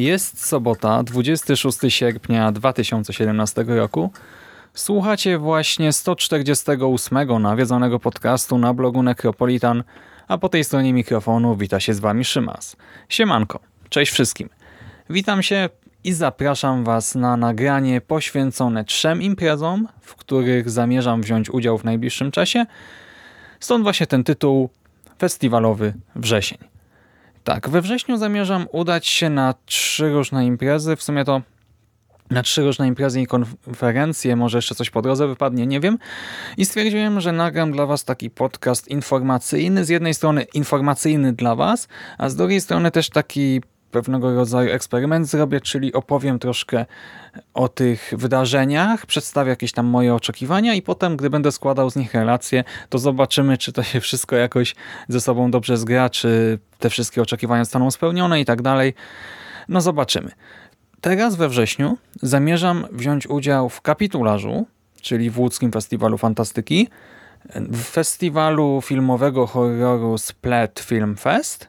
Jest sobota, 26 sierpnia 2017 roku. Słuchacie właśnie 148 nawiedzonego podcastu na blogu Necropolitan, a po tej stronie mikrofonu wita się z Wami Szymas. Siemanko, cześć wszystkim. Witam się i zapraszam Was na nagranie poświęcone trzem imprezom, w których zamierzam wziąć udział w najbliższym czasie. Stąd właśnie ten tytuł Festiwalowy Wrzesień. Tak, we wrześniu zamierzam udać się na trzy różne imprezy. W sumie to na trzy różne imprezy i konferencje, może jeszcze coś po drodze wypadnie, nie wiem. I stwierdziłem, że nagram dla Was taki podcast informacyjny. Z jednej strony informacyjny dla Was, a z drugiej strony też taki pewnego rodzaju eksperyment zrobię, czyli opowiem troszkę o tych wydarzeniach, przedstawię jakieś tam moje oczekiwania i potem, gdy będę składał z nich relacje, to zobaczymy, czy to się wszystko jakoś ze sobą dobrze zgra, czy te wszystkie oczekiwania zostaną spełnione i tak dalej. No zobaczymy. Teraz we wrześniu zamierzam wziąć udział w kapitularzu, czyli w łódzkim Festiwalu Fantastyki, w festiwalu filmowego horroru Splat Film Fest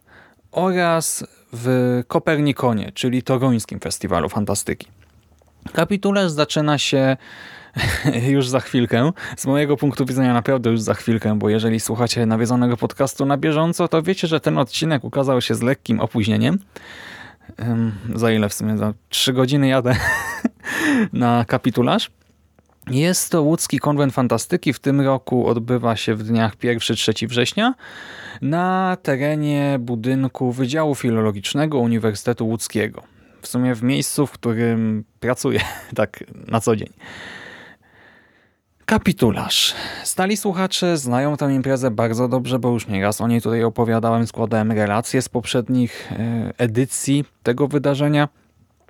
oraz w Kopernikonie, czyli toruńskim festiwalu fantastyki. Kapitularz zaczyna się już za chwilkę. Z mojego punktu widzenia naprawdę już za chwilkę, bo jeżeli słuchacie nawiedzonego podcastu na bieżąco, to wiecie, że ten odcinek ukazał się z lekkim opóźnieniem. Za ile w sumie? Za trzy godziny jadę na kapitularz. Jest to łódzki konwent fantastyki. W tym roku odbywa się w dniach 1-3 września na terenie budynku Wydziału Filologicznego Uniwersytetu Łódzkiego. W sumie w miejscu, w którym pracuję tak na co dzień. Kapitularz. Stali słuchacze znają tę imprezę bardzo dobrze, bo już nieraz o niej tutaj opowiadałem, składałem relacje z poprzednich e, edycji tego wydarzenia.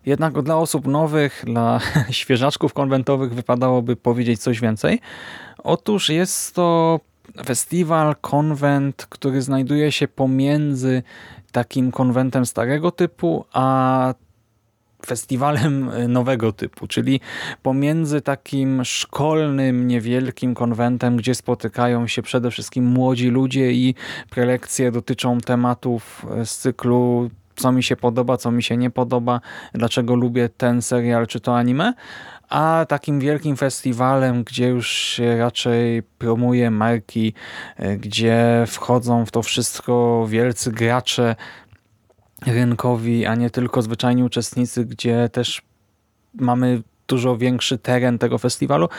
Jednak dla osób nowych, dla świeżaczków konwentowych wypadałoby powiedzieć coś więcej. Otóż jest to festiwal, konwent, który znajduje się pomiędzy takim konwentem starego typu, a festiwalem nowego typu, czyli pomiędzy takim szkolnym, niewielkim konwentem, gdzie spotykają się przede wszystkim młodzi ludzie i prelekcje dotyczą tematów z cyklu co mi się podoba, co mi się nie podoba, dlaczego lubię ten serial czy to anime, a takim wielkim festiwalem, gdzie już raczej promuje marki, e, gdzie wchodzą w to wszystko wielcy gracze rynkowi, a nie tylko zwyczajni uczestnicy, gdzie też mamy dużo większy teren tego festiwalu.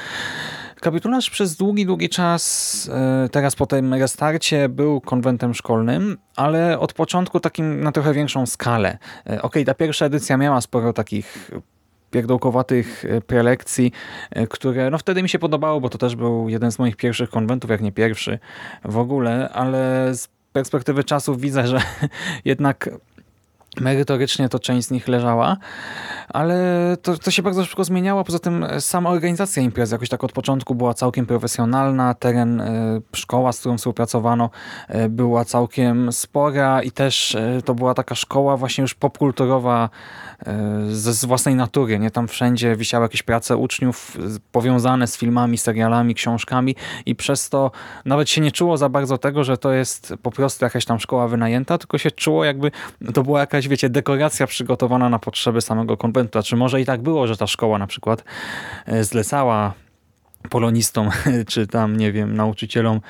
Kapitularz przez długi, długi czas, e, teraz po tym restarcie, był konwentem szkolnym, ale od początku takim na trochę większą skalę. E, ok, ta pierwsza edycja miała sporo takich pierdółkowatych e, prelekcji, które no wtedy mi się podobało, bo to też był jeden z moich pierwszych konwentów, jak nie pierwszy w ogóle, ale z perspektywy czasów widzę, że jednak merytorycznie to część z nich leżała, ale to, to się bardzo szybko zmieniało. Poza tym sama organizacja imprezy jakoś tak od początku była całkiem profesjonalna. Teren, e, szkoła, z którą współpracowano e, była całkiem spora i też e, to była taka szkoła właśnie już popkulturowa z, z własnej natury. Nie Tam wszędzie wisiały jakieś prace uczniów powiązane z filmami, serialami, książkami i przez to nawet się nie czuło za bardzo tego, że to jest po prostu jakaś tam szkoła wynajęta, tylko się czuło jakby to była jakaś, wiecie, dekoracja przygotowana na potrzeby samego konwentu. Czy może i tak było, że ta szkoła na przykład e, zlecała polonistom, czy tam, nie wiem, nauczycielom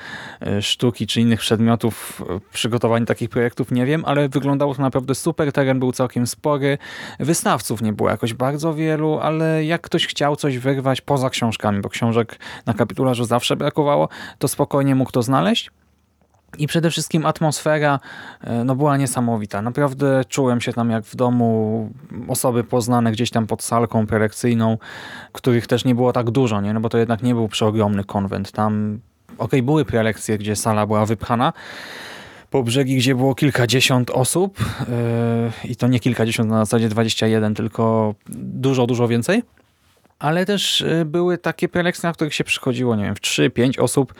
e, sztuki, czy innych przedmiotów e, przygotowanie takich projektów, nie wiem, ale wyglądało to naprawdę super, teren był całkiem spory, wystawców nie było jakoś bardzo wielu, ale jak ktoś chciał coś wyrwać poza książkami, bo książek na kapitularzu zawsze brakowało, to spokojnie mógł to znaleźć. I przede wszystkim atmosfera e, no, była niesamowita. Naprawdę czułem się tam jak w domu osoby poznane gdzieś tam pod salką prelekcyjną, których też nie było tak dużo, nie? no bo to jednak nie był przeogromny konwent. Tam, okej, okay, były prelekcje, gdzie sala była wypchana, po brzegi, gdzie było kilkadziesiąt osób yy, i to nie kilkadziesiąt, na zasadzie 21, tylko dużo, dużo więcej ale też y, były takie prelekcje, na których się przychodziło, nie wiem, w 3-5 osób.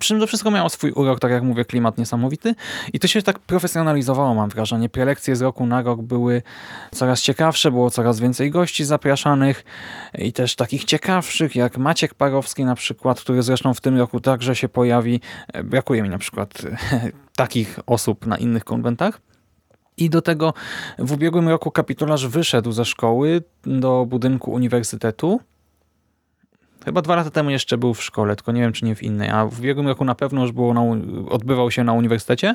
Przy czym to wszystko miało swój urok, tak jak mówię, klimat niesamowity i to się tak profesjonalizowało, mam wrażenie. Prelekcje z roku na rok były coraz ciekawsze, było coraz więcej gości zapraszanych i też takich ciekawszych, jak Maciek Parowski na przykład, który zresztą w tym roku także się pojawi. Brakuje mi na przykład takich osób na innych konwentach. I do tego w ubiegłym roku kapitularz wyszedł ze szkoły do budynku uniwersytetu Chyba dwa lata temu jeszcze był w szkole, tylko nie wiem, czy nie w innej, a w ubiegłym roku na pewno już było na, odbywał się na uniwersytecie,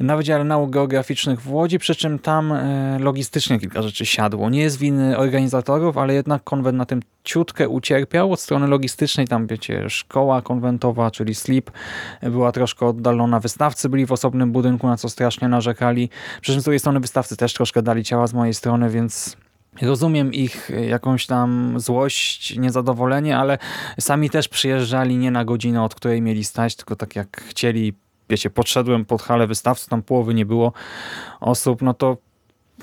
na Wydziale Nauk Geograficznych w Łodzi, przy czym tam e, logistycznie kilka rzeczy siadło. Nie jest winy organizatorów, ale jednak konwent na tym ciutkę ucierpiał od strony logistycznej. Tam, wiecie, szkoła konwentowa, czyli SLIP, była troszkę oddalona. Wystawcy byli w osobnym budynku, na co strasznie narzekali. Przy czym z drugiej strony wystawcy też troszkę dali ciała z mojej strony, więc Rozumiem ich jakąś tam złość, niezadowolenie, ale sami też przyjeżdżali nie na godzinę, od której mieli stać, tylko tak jak chcieli. Wiecie, podszedłem pod halę wystawców, tam połowy nie było osób, no to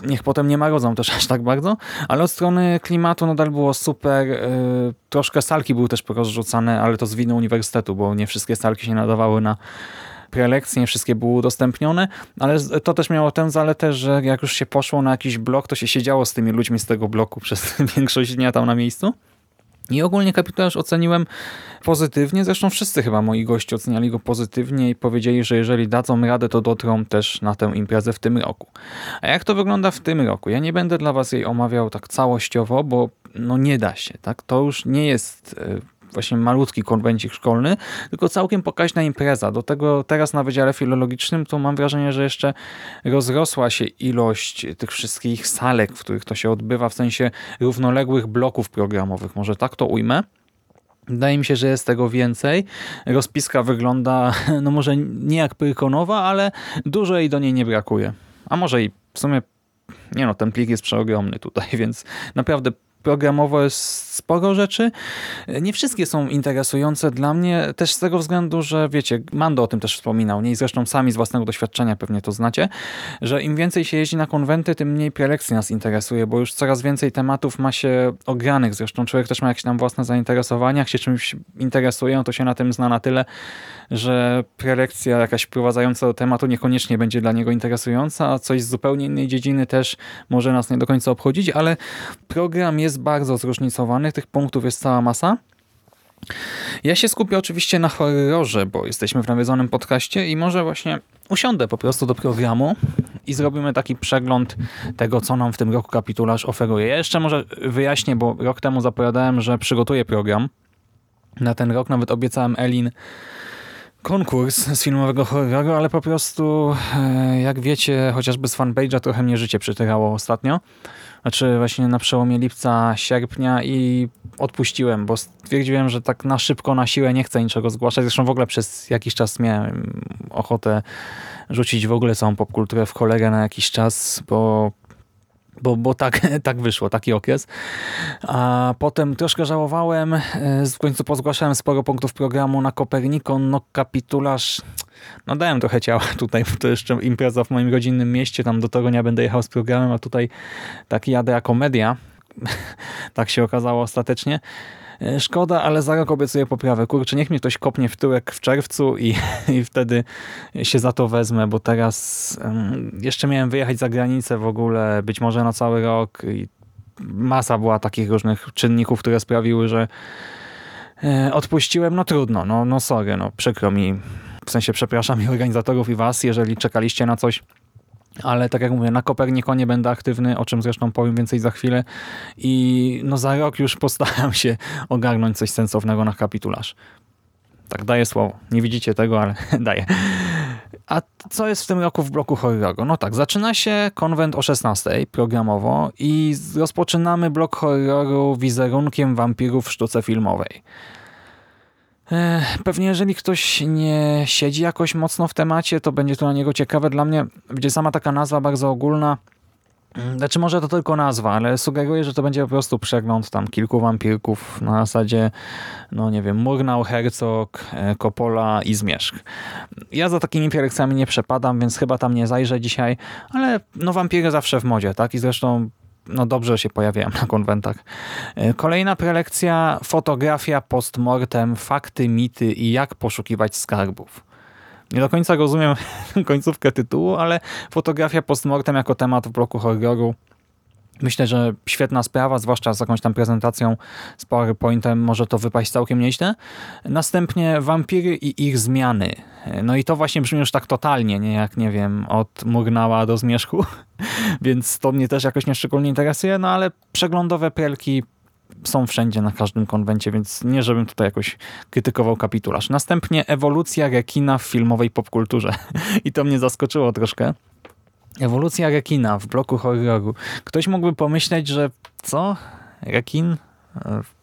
niech potem nie marodzą też aż tak bardzo, ale od strony klimatu nadal było super. Y, troszkę salki były też porozrzucane, ale to z winy uniwersytetu, bo nie wszystkie salki się nadawały na prelekcje, wszystkie były udostępnione, ale to też miało tę zaletę, że jak już się poszło na jakiś blok, to się siedziało z tymi ludźmi z tego bloku przez większość dnia tam na miejscu. I ogólnie kapitularz oceniłem pozytywnie, zresztą wszyscy chyba moi goście oceniali go pozytywnie i powiedzieli, że jeżeli dadzą radę, to dotrą też na tę imprezę w tym roku. A jak to wygląda w tym roku? Ja nie będę dla was jej omawiał tak całościowo, bo no nie da się. tak? To już nie jest e, właśnie malutki konwencik szkolny, tylko całkiem pokaźna impreza. Do tego teraz na Wydziale Filologicznym to mam wrażenie, że jeszcze rozrosła się ilość tych wszystkich salek, w których to się odbywa, w sensie równoległych bloków programowych. Może tak to ujmę? Wydaje mi się, że jest tego więcej. Rozpiska wygląda, no może nie jak pyrkonowa, ale dużo jej do niej nie brakuje. A może i w sumie, nie no, ten plik jest przeogromny tutaj, więc naprawdę programowo jest sporo rzeczy. Nie wszystkie są interesujące dla mnie, też z tego względu, że wiecie, Mando o tym też wspominał, nie? I zresztą sami z własnego doświadczenia pewnie to znacie, że im więcej się jeździ na konwenty, tym mniej prelekcji nas interesuje, bo już coraz więcej tematów ma się ogranych. Zresztą człowiek też ma jakieś tam własne zainteresowania, jak się czymś interesuje, to się na tym zna na tyle, że prelekcja jakaś wprowadzająca do tematu niekoniecznie będzie dla niego interesująca, a coś z zupełnie innej dziedziny też może nas nie do końca obchodzić, ale program jest bardzo zróżnicowany, tych punktów jest cała masa. Ja się skupię oczywiście na horrorze, bo jesteśmy w nawiedzonym podcaście i może właśnie usiądę po prostu do programu i zrobimy taki przegląd tego, co nam w tym roku kapitularz oferuje. Ja jeszcze może wyjaśnię, bo rok temu zapowiadałem, że przygotuję program. Na ten rok nawet obiecałem Elin konkurs z filmowego horroru, ale po prostu, e, jak wiecie, chociażby z fanpage'a trochę mnie życie przytyrało ostatnio. Znaczy właśnie na przełomie lipca, sierpnia i odpuściłem, bo stwierdziłem, że tak na szybko, na siłę nie chcę niczego zgłaszać. Zresztą w ogóle przez jakiś czas miałem ochotę rzucić w ogóle całą popkulturę w cholerę na jakiś czas, bo bo, bo tak, tak wyszło, taki okres. A potem troszkę żałowałem, e, w końcu pozgłaszałem sporo punktów programu na Kopernikon, no kapitularz, no dałem trochę ciała tutaj, bo to jeszcze impreza w moim rodzinnym mieście, tam do tego nie będę jechał z programem, a tutaj tak jadę jako media, tak się okazało ostatecznie. E, szkoda, ale za rok obiecuję poprawę. Kurczę, niech mnie ktoś kopnie w tyłek w czerwcu i, i wtedy się za to wezmę, bo teraz um, jeszcze miałem wyjechać za granicę w ogóle, być może na cały rok i masa była takich różnych czynników, które sprawiły, że e, odpuściłem. No trudno, no, no sorry, no przykro mi. W sensie przepraszam i organizatorów i was, jeżeli czekaliście na coś ale tak jak mówię, na Kopernikonie będę aktywny, o czym zresztą powiem więcej za chwilę i no za rok już postaram się ogarnąć coś sensownego na kapitularz. Tak, daję słowo. Nie widzicie tego, ale daję. A co jest w tym roku w bloku horroru? No tak, zaczyna się konwent o 16 programowo i rozpoczynamy blok horroru wizerunkiem wampirów w sztuce filmowej. Pewnie jeżeli ktoś nie siedzi jakoś mocno w temacie, to będzie to na niego ciekawe. Dla mnie będzie sama taka nazwa bardzo ogólna. Znaczy może to tylko nazwa, ale sugeruję, że to będzie po prostu przegląd tam kilku wampirków na zasadzie, no nie wiem, Murnau, Herzog, e, Coppola i Zmierzch. Ja za takimi prelekcjami nie przepadam, więc chyba tam nie zajrzę dzisiaj, ale no wampiry zawsze w modzie, tak? I zresztą no dobrze się pojawiają na konwentach. E, kolejna prelekcja, fotografia postmortem, fakty, mity i jak poszukiwać skarbów. Nie do końca rozumiem końcówkę tytułu, ale fotografia postmortem jako temat w bloku horroru Myślę, że świetna sprawa, zwłaszcza z jakąś tam prezentacją z PowerPointem może to wypaść całkiem nieźle. Następnie wampiry i ich zmiany. No i to właśnie brzmi już tak totalnie, nie jak, nie wiem, od Murnała do Zmierzchu, więc to mnie też jakoś nieszczególnie interesuje, no ale przeglądowe prelki są wszędzie na każdym konwencie, więc nie żebym tutaj jakoś krytykował kapitularz. Następnie ewolucja rekina w filmowej popkulturze i to mnie zaskoczyło troszkę. Ewolucja rekina w bloku horroru. Ktoś mógłby pomyśleć, że co? Rekin?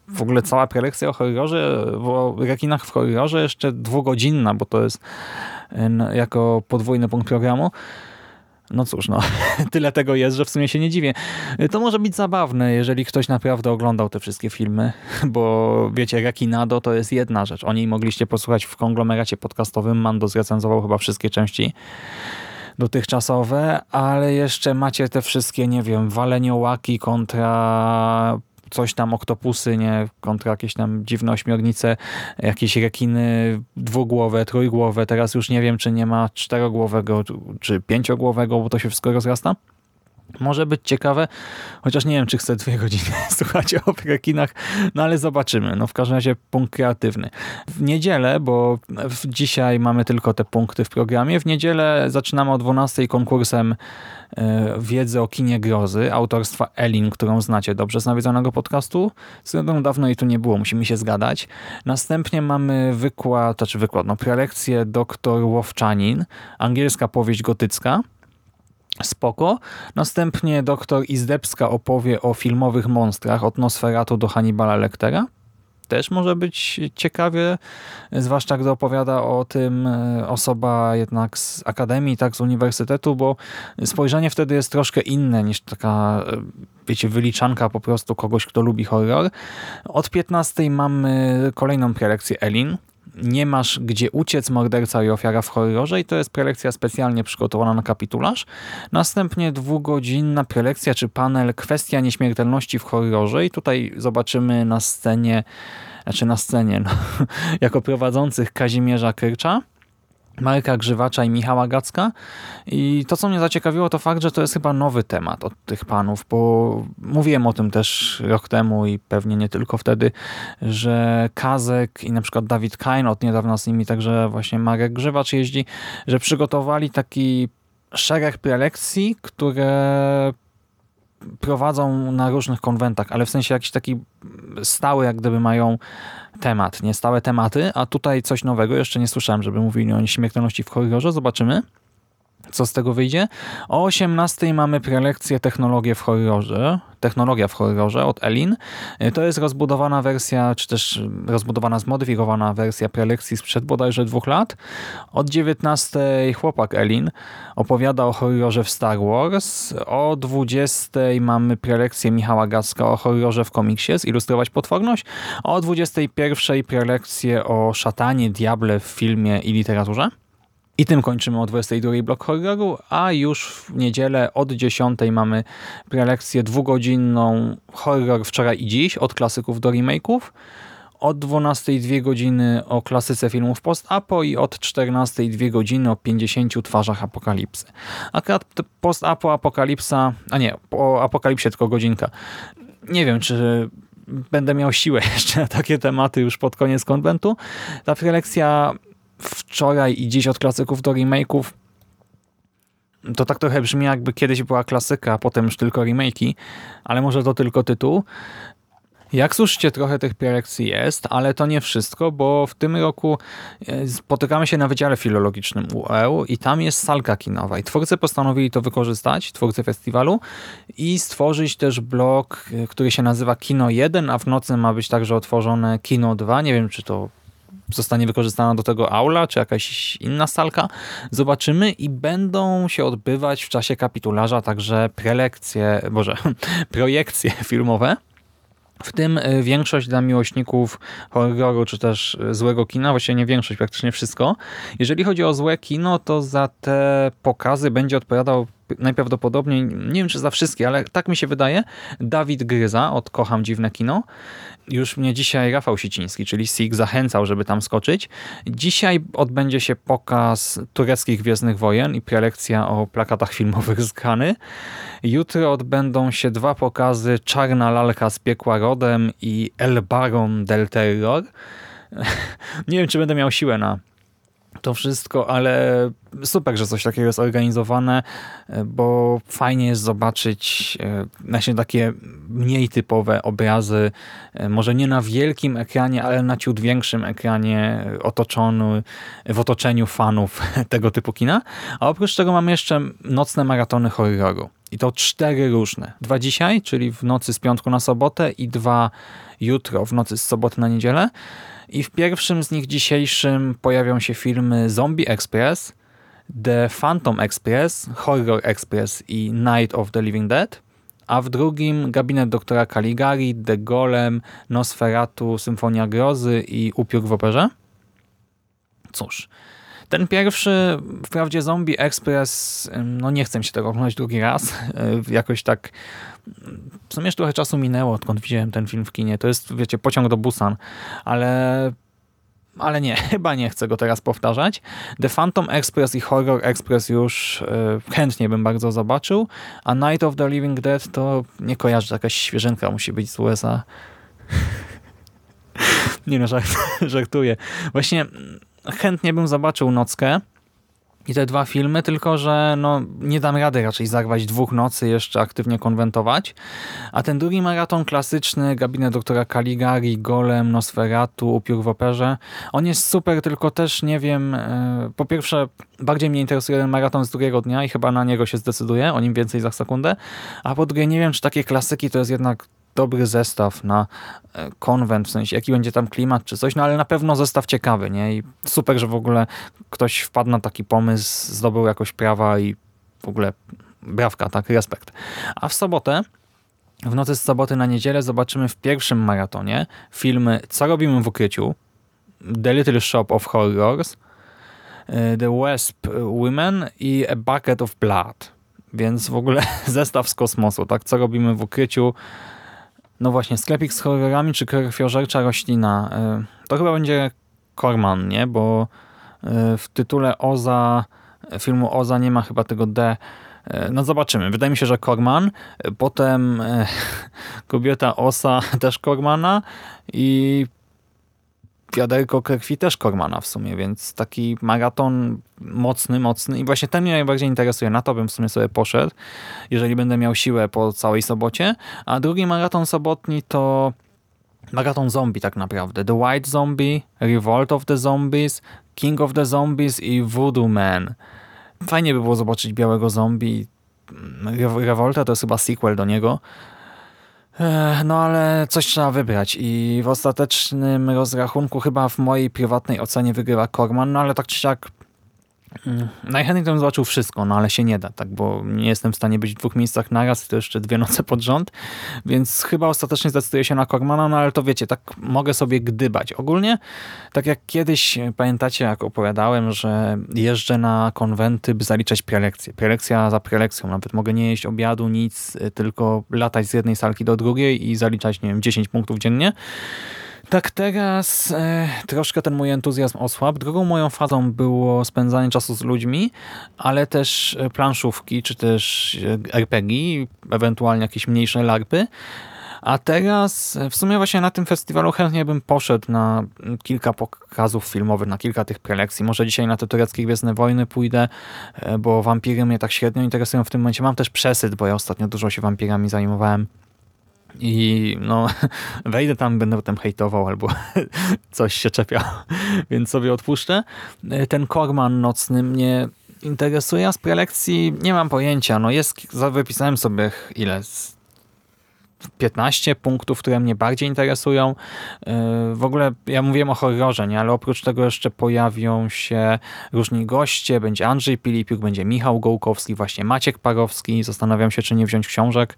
W ogóle cała prelekcja o horrorze, o rekinach w horrorze jeszcze dwugodzinna, bo to jest jako podwójny punkt programu. No cóż, no, tyle tego jest, że w sumie się nie dziwię. To może być zabawne, jeżeli ktoś naprawdę oglądał te wszystkie filmy, bo wiecie, Rekinado to jest jedna rzecz. O niej mogliście posłuchać w konglomeracie podcastowym. Mando zrecenzował chyba wszystkie części dotychczasowe, ale jeszcze macie te wszystkie, nie wiem, waleniołaki kontra coś tam, oktopusy, nie, kontra jakieś tam dziwne ośmiornice, jakieś rekiny dwugłowe, trójgłowe, teraz już nie wiem, czy nie ma czterogłowego, czy pięciogłowego, bo to się wszystko rozrasta. Może być ciekawe, chociaż nie wiem, czy chcę dwie godziny słuchać o rekinach, no ale zobaczymy. No w każdym razie punkt kreatywny. W niedzielę, bo dzisiaj mamy tylko te punkty w programie, w niedzielę zaczynamy o 12 konkursem e, wiedzy o kinie grozy autorstwa Elin, którą znacie dobrze z nawiedzonego podcastu, z którą dawno jej tu nie było, musimy się zgadać. Następnie mamy wykład, znaczy wykład, no prelekcję doktor Łowczanin, angielska powieść gotycka, Spoko. Następnie doktor Izdebska opowie o filmowych monstrach od Nosferatu do Hannibala Lectera. Też może być ciekawie, zwłaszcza gdy opowiada o tym e, osoba jednak z akademii, tak z uniwersytetu, bo spojrzenie wtedy jest troszkę inne niż taka, e, wiecie, wyliczanka po prostu kogoś, kto lubi horror. Od 15 mamy kolejną prelekcję Elin, nie masz gdzie uciec, morderca i ofiara w horrorze i to jest prelekcja specjalnie przygotowana na kapitularz. Następnie dwugodzinna prelekcja czy panel kwestia nieśmiertelności w horrorze i tutaj zobaczymy na scenie, znaczy na scenie, no, jako prowadzących Kazimierza Krycza, Marka Grzywacza i Michała Gacka. I to, co mnie zaciekawiło, to fakt, że to jest chyba nowy temat od tych panów, bo mówiłem o tym też rok temu i pewnie nie tylko wtedy, że Kazek i na przykład Dawid Kain, od niedawna z nimi także właśnie Marek Grzywacz jeździ, że przygotowali taki szereg prelekcji, które prowadzą na różnych konwentach, ale w sensie jakiś taki stały, jak gdyby mają temat, nie? Stałe tematy, a tutaj coś nowego, jeszcze nie słyszałem, żeby mówili o śmiertelności w horrorze, zobaczymy co z tego wyjdzie. O 18 mamy prelekcję Technologie w horrorze. Technologia w horrorze od Elin. To jest rozbudowana wersja, czy też rozbudowana, zmodyfikowana wersja prelekcji sprzed bodajże dwóch lat. Od 19 chłopak Elin opowiada o horrorze w Star Wars. O 20 mamy prelekcję Michała Gaska o horrorze w komiksie, zilustrować potworność. O 21 prelekcję o szatanie, diable w filmie i literaturze. I tym kończymy o 22 blok horroru, a już w niedzielę od 10 mamy prelekcję dwugodzinną horror wczoraj i dziś, od klasyków do remake'ów. Od 12 dwie godziny o klasyce filmów post-apo i od 14 dwie godziny o 50 twarzach apokalipsy. Akurat post-apo, apokalipsa, a nie, o apokalipsie tylko godzinka. Nie wiem, czy będę miał siłę jeszcze na takie tematy już pod koniec konwentu. Ta prelekcja wczoraj i dziś od klasyków do remake'ów to tak trochę brzmi jakby kiedyś była klasyka, a potem już tylko remake'i, ale może to tylko tytuł. Jak słyszycie, trochę tych prelekcji jest, ale to nie wszystko, bo w tym roku e, spotykamy się na Wydziale Filologicznym UEU i tam jest salka kinowa i twórcy postanowili to wykorzystać, twórcy festiwalu i stworzyć też blok, e, który się nazywa Kino 1, a w nocy ma być także otworzone Kino 2. Nie wiem, czy to zostanie wykorzystana do tego aula, czy jakaś inna salka. Zobaczymy i będą się odbywać w czasie kapitularza także prelekcje, boże, projekcje filmowe. W tym y, większość dla miłośników horroru czy też y, złego kina, właściwie nie większość, praktycznie wszystko. Jeżeli chodzi o złe kino, to za te pokazy będzie odpowiadał najprawdopodobniej, nie wiem czy za wszystkie, ale tak mi się wydaje, Dawid Gryza od Kocham Dziwne Kino. Już mnie dzisiaj Rafał Siciński, czyli SIG, zachęcał, żeby tam skoczyć. Dzisiaj odbędzie się pokaz tureckich Gwiezdnych Wojen i prelekcja o plakatach filmowych z Kany. Jutro odbędą się dwa pokazy Czarna Lalka z Piekła Rodem i El Baron del Terror. Nie wiem, czy będę miał siłę na to wszystko, ale super, że coś takiego jest organizowane, bo fajnie jest zobaczyć e, właśnie takie mniej typowe obrazy, e, może nie na wielkim ekranie, ale na ciut większym ekranie otoczony, w otoczeniu fanów tego typu kina. A oprócz tego mamy jeszcze nocne maratony horroru. I to cztery różne. Dwa dzisiaj, czyli w nocy z piątku na sobotę i dwa jutro, w nocy z soboty na niedzielę. I w pierwszym z nich dzisiejszym pojawią się filmy Zombie Express, The Phantom Express, Horror Express i Night of the Living Dead, a w drugim Gabinet doktora Caligari, The Golem, Nosferatu, Symfonia Grozy i Upiór w operze. Cóż, ten pierwszy, wprawdzie Zombie Express, no nie chcę się tego oglądać drugi raz. Jakoś tak, w sumie już trochę czasu minęło, odkąd widziałem ten film w kinie. To jest, wiecie, pociąg do Busan, ale ale nie, chyba nie chcę go teraz powtarzać. The Phantom Express i Horror Express już y, chętnie bym bardzo zobaczył, a Night of the Living Dead to nie kojarzę, jakaś świeżynka musi być z USA. nie no, żart, żartuję. Właśnie chętnie bym zobaczył Nockę i te dwa filmy, tylko że no, nie dam rady raczej zarwać dwóch nocy jeszcze aktywnie konwentować. A ten drugi maraton klasyczny, Gabinet doktora Caligari, Golem, Nosferatu, Upiór w operze, on jest super, tylko też nie wiem, e, po pierwsze bardziej mnie interesuje ten maraton z drugiego dnia i chyba na niego się zdecyduję, o nim więcej za sekundę, a po drugie nie wiem, czy takie klasyki to jest jednak dobry zestaw na e, konwent, w sensie jaki będzie tam klimat czy coś, no ale na pewno zestaw ciekawy, nie? I super, że w ogóle ktoś wpadł na taki pomysł, zdobył jakoś prawa i w ogóle brawka, tak? Respekt. A w sobotę w nocy z soboty na niedzielę zobaczymy w pierwszym maratonie filmy Co robimy w ukryciu, The Little Shop of Horrors, e, The Wesp Women i A Bucket of Blood. Więc w ogóle zestaw z kosmosu, tak? Co robimy w ukryciu, no właśnie, sklepik z horrorami czy krwiożercza roślina. Y, to chyba będzie Korman, nie? Bo y, w tytule Oza, filmu Oza nie ma chyba tego D. Y, no zobaczymy. Wydaje mi się, że Korman. Potem kobieta Osa też Kormana i wiaderko krwi też Kormana w sumie, więc taki maraton mocny, mocny i właśnie ten mnie najbardziej interesuje. Na to bym w sumie sobie poszedł, jeżeli będę miał siłę po całej sobocie. A drugi maraton sobotni to maraton zombie tak naprawdę. The White Zombie, Revolt of the Zombies, King of the Zombies i Voodoo Man. Fajnie by było zobaczyć białego zombie. Revolta to jest chyba sequel do niego. No ale coś trzeba wybrać i w ostatecznym rozrachunku chyba w mojej prywatnej ocenie wygrywa Korman, no ale tak czy siak. Najchętniej bym zobaczył wszystko, no ale się nie da, tak, bo nie jestem w stanie być w dwóch miejscach naraz to jeszcze dwie noce pod rząd, więc chyba ostatecznie zdecyduję się na Kormana, no ale to wiecie, tak mogę sobie gdybać. Ogólnie, tak jak kiedyś, pamiętacie, jak opowiadałem, że jeżdżę na konwenty, by zaliczać prelekcje. Prelekcja za prelekcją, nawet mogę nie jeść obiadu, nic, tylko latać z jednej salki do drugiej i zaliczać, nie wiem, 10 punktów dziennie. Tak teraz e, troszkę ten mój entuzjazm osłabł. Drugą moją fazą było spędzanie czasu z ludźmi, ale też e, planszówki, czy też e, RPG, ewentualnie jakieś mniejsze larpy. A teraz w sumie właśnie na tym festiwalu chętnie bym poszedł na kilka pokazów filmowych, na kilka tych prelekcji. Może dzisiaj na te tureckie Gwiezdne Wojny pójdę, e, bo wampiry mnie tak średnio interesują w tym momencie. Mam też przesyt, bo ja ostatnio dużo się wampirami zajmowałem. I no, wejdę tam, będę potem hejtował albo coś się czepiał, więc sobie odpuszczę. E, ten Korman nocny mnie interesuje, a z prelekcji nie mam pojęcia. No jest, wypisałem sobie ile, 15 punktów, które mnie bardziej interesują. Yy, w ogóle ja mówiłem o horrorze, nie? ale oprócz tego jeszcze pojawią się różni goście. Będzie Andrzej Pilipiuk, będzie Michał Gołkowski, właśnie Maciek Parowski. Zastanawiam się, czy nie wziąć książek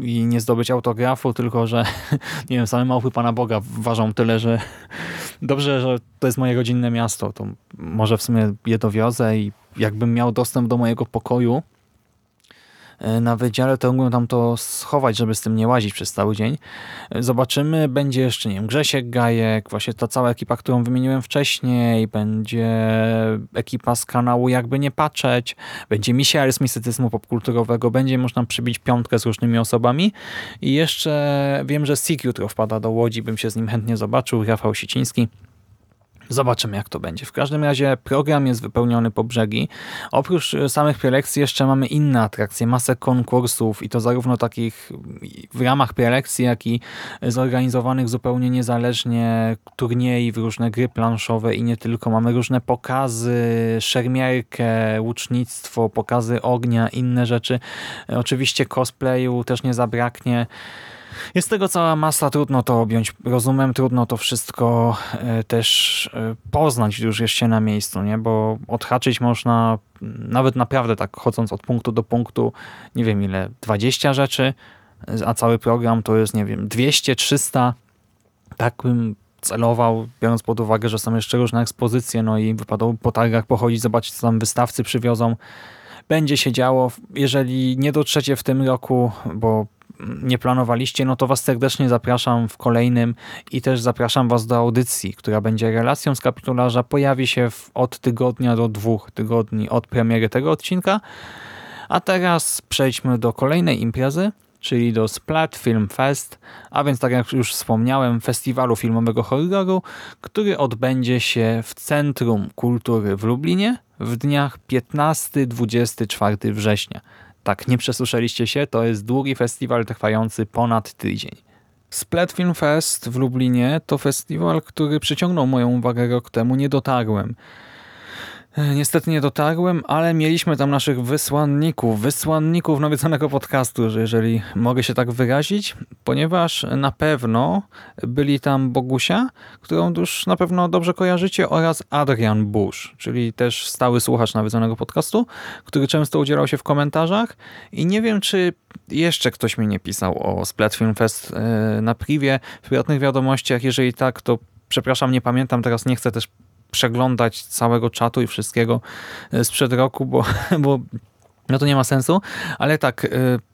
i nie zdobyć autografu, tylko że nie wiem, same małpy Pana Boga ważą tyle, że dobrze, że to jest moje rodzinne miasto, to może w sumie je dowiozę i jakbym miał dostęp do mojego pokoju, na wydziale, to mógłbym tam to schować, żeby z tym nie łazić przez cały dzień. E, zobaczymy. Będzie jeszcze, nie wiem, Grzesiek Gajek, właśnie ta cała ekipa, którą wymieniłem wcześniej, będzie ekipa z kanału Jakby Nie Patrzeć, będzie misia z mistycyzmu popkulturowego, będzie można przybić piątkę z różnymi osobami i jeszcze wiem, że Sik jutro wpada do Łodzi, bym się z nim chętnie zobaczył, Rafał Siciński. Zobaczymy, jak to będzie. W każdym razie program jest wypełniony po brzegi. Oprócz e, samych prelekcji jeszcze mamy inne atrakcje, masę konkursów i to zarówno takich w ramach prelekcji, jak i zorganizowanych zupełnie niezależnie turniej w różne gry planszowe i nie tylko. Mamy różne pokazy, szermierkę, łucznictwo, pokazy ognia, inne rzeczy. E, oczywiście cosplayu też nie zabraknie. Jest tego cała masa, trudno to objąć rozumem, trudno to wszystko e, też e, poznać, już się na miejscu, nie? bo odhaczyć można nawet naprawdę tak chodząc od punktu do punktu, nie wiem ile, 20 rzeczy, a cały program to jest, nie wiem, 200, 300. Tak bym celował, biorąc pod uwagę, że są jeszcze różne ekspozycje, no i wypadało po targach pochodzić, zobaczyć, co tam wystawcy przywiozą. Będzie się działo. Jeżeli nie dotrzecie w tym roku, bo nie planowaliście, no to Was serdecznie zapraszam w kolejnym i też zapraszam Was do audycji, która będzie relacją z kapitularza. Pojawi się w, od tygodnia do dwóch tygodni od premiery tego odcinka. A teraz przejdźmy do kolejnej imprezy, czyli do Splat Film Fest, a więc tak jak już wspomniałem, festiwalu filmowego horroru, który odbędzie się w Centrum Kultury w Lublinie w dniach 15-24 września. Tak, nie przesłyszeliście się, to jest długi festiwal trwający ponad tydzień. Splat Film Fest w Lublinie to festiwal, który przyciągnął moją uwagę rok temu, nie dotarłem. E, niestety nie dotarłem, ale mieliśmy tam naszych wysłanników, wysłanników nawiedzonego podcastu, że jeżeli mogę się tak wyrazić, ponieważ na pewno byli tam Bogusia, którą już na pewno dobrze kojarzycie, oraz Adrian Bush, czyli też stały słuchacz nawiedzonego podcastu, który często udzielał się w komentarzach. I nie wiem, czy jeszcze ktoś mi nie pisał o Splat Film Fest e, na privie, w prywatnych wiadomościach, jeżeli tak, to przepraszam, nie pamiętam, teraz nie chcę też przeglądać całego czatu i wszystkiego e, sprzed roku, bo, bo no to nie ma sensu, ale tak, y,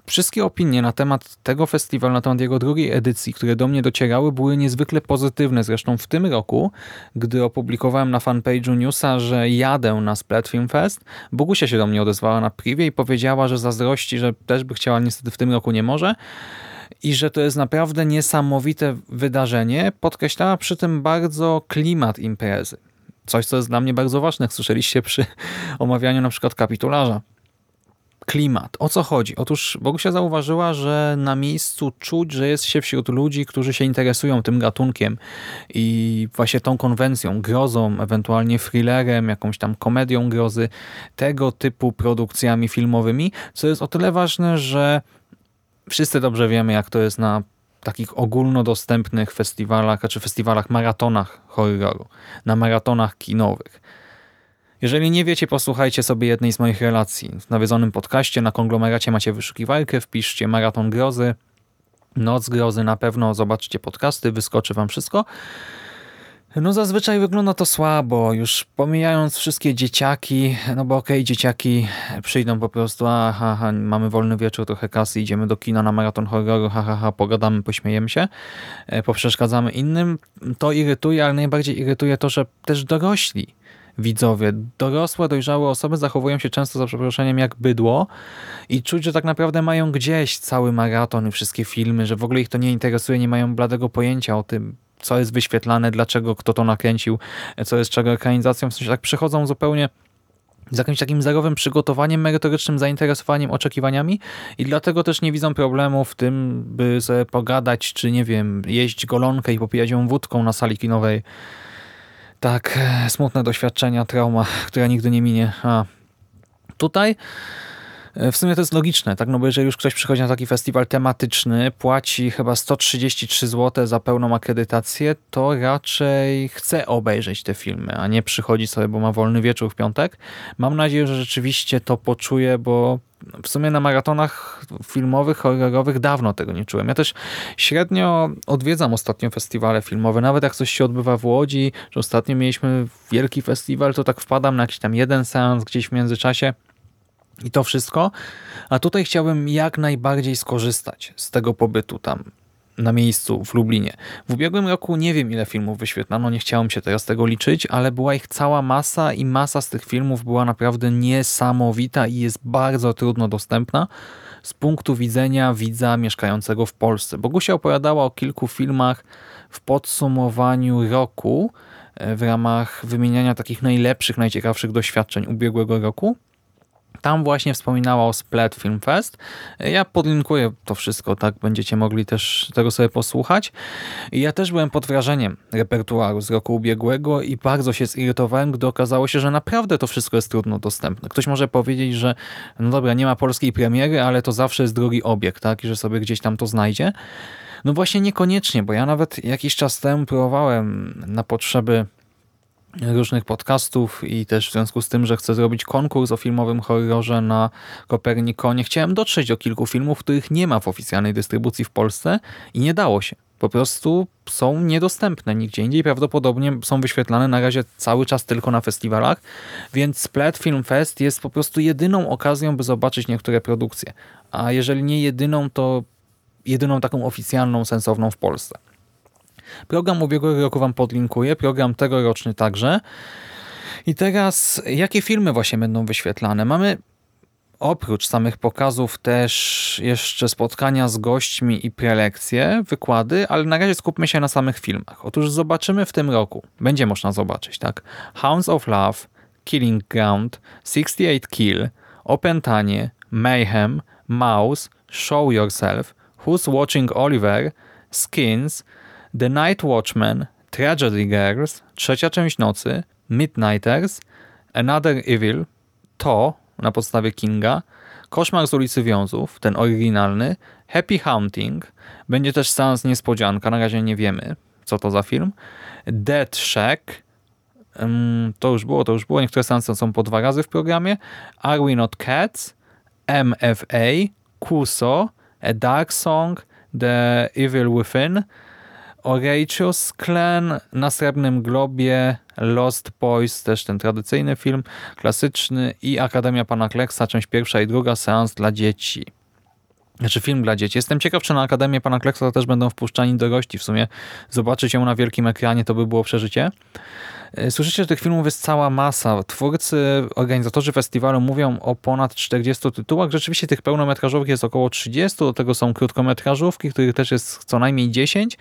wszystkie opinie na temat tego festiwalu, na temat jego drugiej edycji, które do mnie docierały, były niezwykle pozytywne. Zresztą w tym roku, gdy opublikowałem na fanpage'u newsa, że jadę na Splat Film Fest, Bogusia się do mnie odezwała na privie i powiedziała, że zazdrości, że też by chciała, niestety w tym roku nie może i że to jest naprawdę niesamowite wydarzenie. Podkreślała przy tym bardzo klimat imprezy. Coś, co jest dla mnie bardzo ważne, słyszeliście przy omawianiu na przykład kapitularza. Klimat. O co chodzi? Otóż Bogusia zauważyła, że na miejscu czuć, że jest się wśród ludzi, którzy się interesują tym gatunkiem i właśnie tą konwencją, grozą, ewentualnie thrillerem, jakąś tam komedią grozy, tego typu produkcjami filmowymi, co jest o tyle ważne, że wszyscy dobrze wiemy, jak to jest na takich ogólnodostępnych festiwalach, czy festiwalach, maratonach horroru, na maratonach kinowych. Jeżeli nie wiecie, posłuchajcie sobie jednej z moich relacji. W nawiedzonym podcaście na konglomeracie macie wyszukiwarkę, wpiszcie Maraton Grozy, Noc Grozy, na pewno zobaczcie podcasty, wyskoczy wam wszystko. No zazwyczaj wygląda to słabo, już pomijając wszystkie dzieciaki, no bo okej, okay, dzieciaki przyjdą po prostu, aha, ha, mamy wolny wieczór, trochę kasy, idziemy do kina na maraton horroru, ha, ha, ha, pogadamy, pośmiejemy się, e, poprzeszkadzamy innym. To irytuje, ale najbardziej irytuje to, że też dorośli widzowie. Dorosłe, dojrzałe osoby zachowują się często za przeproszeniem jak bydło i czuć, że tak naprawdę mają gdzieś cały maraton i wszystkie filmy, że w ogóle ich to nie interesuje, nie mają bladego pojęcia o tym, co jest wyświetlane, dlaczego kto to nakręcił, co jest czego ekranizacją. W sensie tak przychodzą zupełnie z jakimś takim zerowym przygotowaniem merytorycznym, zainteresowaniem, oczekiwaniami i dlatego też nie widzą problemu w tym, by sobie pogadać, czy nie wiem, jeść golonkę i popijać ją wódką na sali kinowej. Tak, e, smutne doświadczenia, trauma, która nigdy nie minie. A tutaj w sumie to jest logiczne, tak? No bo jeżeli już ktoś przychodzi na taki festiwal tematyczny, płaci chyba 133 zł za pełną akredytację, to raczej chce obejrzeć te filmy, a nie przychodzi sobie, bo ma wolny wieczór w piątek. Mam nadzieję, że rzeczywiście to poczuje, bo w sumie na maratonach filmowych, horrorowych dawno tego nie czułem. Ja też średnio odwiedzam ostatnio festiwale filmowe, nawet jak coś się odbywa w Łodzi, że ostatnio mieliśmy wielki festiwal, to tak wpadam na jakiś tam jeden seans gdzieś w międzyczasie, i to wszystko. A tutaj chciałbym jak najbardziej skorzystać z tego pobytu tam na miejscu w Lublinie. W ubiegłym roku nie wiem ile filmów wyświetlano, nie chciałem się teraz tego liczyć, ale była ich cała masa i masa z tych filmów była naprawdę niesamowita i jest bardzo trudno dostępna z punktu widzenia widza mieszkającego w Polsce. Bogusia opowiadała o kilku filmach w podsumowaniu roku e, w ramach wymieniania takich najlepszych, najciekawszych doświadczeń ubiegłego roku. Tam właśnie wspominała o Splat Film Fest. Ja podlinkuję to wszystko, tak będziecie mogli też tego sobie posłuchać. Ja też byłem pod wrażeniem repertuaru z roku ubiegłego i bardzo się zirytowałem, gdy okazało się, że naprawdę to wszystko jest trudno dostępne. Ktoś może powiedzieć, że no dobra, nie ma polskiej premiery, ale to zawsze jest drugi obiekt, tak? I że sobie gdzieś tam to znajdzie. No właśnie niekoniecznie, bo ja nawet jakiś czas temu próbowałem na potrzeby różnych podcastów i też w związku z tym, że chcę zrobić konkurs o filmowym horrorze na Kopernikonie, chciałem dotrzeć do kilku filmów, których nie ma w oficjalnej dystrybucji w Polsce i nie dało się. Po prostu są niedostępne nigdzie indziej. Prawdopodobnie są wyświetlane na razie cały czas tylko na festiwalach, więc Splat Film Fest jest po prostu jedyną okazją, by zobaczyć niektóre produkcje. A jeżeli nie jedyną, to jedyną taką oficjalną, sensowną w Polsce. Program ubiegłego roku Wam podlinkuję, program tegoroczny także. I teraz, jakie filmy właśnie będą wyświetlane? Mamy oprócz samych pokazów też jeszcze spotkania z gośćmi i prelekcje, wykłady, ale na razie skupmy się na samych filmach. Otóż zobaczymy w tym roku, będzie można zobaczyć, tak? Hounds of Love, Killing Ground, 68 Kill, Opętanie, Mayhem, Mouse, Show Yourself, Who's Watching Oliver, Skins, The Night Watchman, Tragedy Girls, Trzecia część nocy, Midnighters, Another Evil, to na podstawie Kinga, Koszmar z ulicy Wiązów, ten oryginalny, Happy Hunting, będzie też seans niespodzianka, na razie nie wiemy co to za film, Dead Shack, to już było, to już było, niektóre seansy są po dwa razy w programie, Are We Not Cats, MFA, Kuso, A Dark Song, The Evil Within, Horatius Clan na Srebrnym Globie, Lost Boys, też ten tradycyjny film, klasyczny i Akademia Pana Kleksa, część pierwsza i druga, seans dla dzieci. Znaczy film dla dzieci. Jestem ciekaw, czy na Akademię Pana Kleksa też będą wpuszczani dorośli. W sumie zobaczyć ją na wielkim ekranie to by było przeżycie. E, słyszycie, że tych filmów jest cała masa. Twórcy, organizatorzy festiwalu mówią o ponad 40 tytułach. Rzeczywiście tych pełnometrażowych jest około 30, do tego są krótkometrażówki, których też jest co najmniej 10.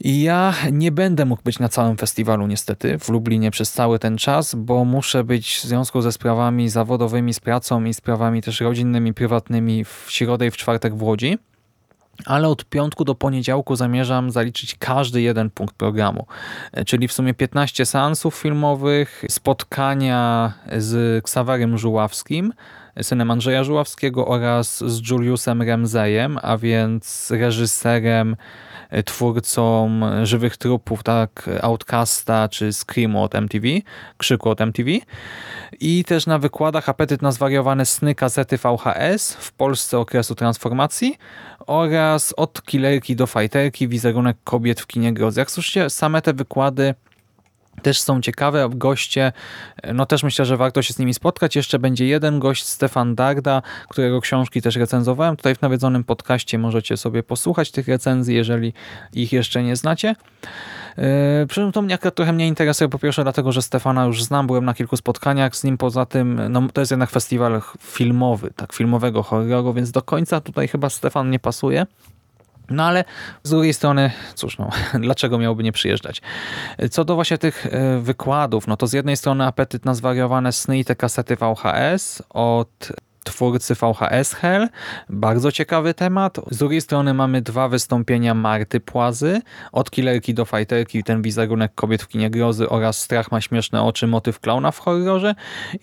Ja nie będę mógł być na całym festiwalu niestety w Lublinie przez cały ten czas, bo muszę być w związku ze sprawami zawodowymi, z pracą i sprawami też rodzinnymi, prywatnymi w środę i w czwartek w Łodzi. Ale od piątku do poniedziałku zamierzam zaliczyć każdy jeden punkt programu. Czyli w sumie 15 seansów filmowych, spotkania z Ksawerym Żuławskim, synem Andrzeja Żuławskiego oraz z Juliusem Remzejem, a więc reżyserem E, twórcą Żywych Trupów, tak, Outcasta czy Screamu od MTV, Krzyku od MTV i też na wykładach Apetyt na zwariowane sny kasety VHS w Polsce okresu transformacji oraz od killerki do fajterki wizerunek kobiet w kinie grozy. Jak słyszycie, same te wykłady też są ciekawe goście, no też myślę, że warto się z nimi spotkać. Jeszcze będzie jeden gość, Stefan Darda, którego książki też recenzowałem. Tutaj w nawiedzonym podcaście możecie sobie posłuchać tych recenzji, jeżeli ich jeszcze nie znacie. Yy, przy czym to mnie akurat trochę mnie interesuje, po pierwsze dlatego, że Stefana już znam, byłem na kilku spotkaniach z nim, poza tym no, to jest jednak festiwal filmowy, tak, filmowego horroru, więc do końca tutaj chyba Stefan nie pasuje. No ale z drugiej strony, cóż no, dlaczego miałby nie przyjeżdżać? Co do właśnie tych e, wykładów, no to z jednej strony apetyt na zwariowane sny i te kasety VHS od twórcy VHS Hell. Bardzo ciekawy temat. Z drugiej strony mamy dwa wystąpienia Marty Płazy. Od killerki do fighterki, ten wizerunek kobiet w kinie grozy oraz strach ma śmieszne oczy, motyw klauna w horrorze.